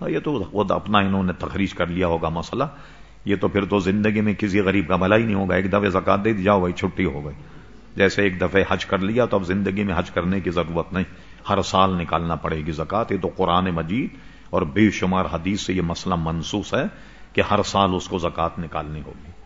ہاں، یہ تو خود اپنا انہوں نے تخریج کر لیا ہوگا مسئلہ۔ یہ تو پھر تو زندگی میں کسی غریب کا بھلا ہی نہیں ہوگا۔ ایک دفعہ زکات دے دی، جاؤ بھائی، چھٹی ہو گئی۔ جیسے ایک دفعہ حج کر لیا تو اب زندگی میں حج کرنے کی ضرورت نہیں۔ ہر سال نکالنا پڑے گی زکات۔ یہ تو قرآن مجید اور بے شمار حدیث سے یہ مسئلہ منسوس ہے کہ ہر سال اس کو زکات نکالنی ہوگی۔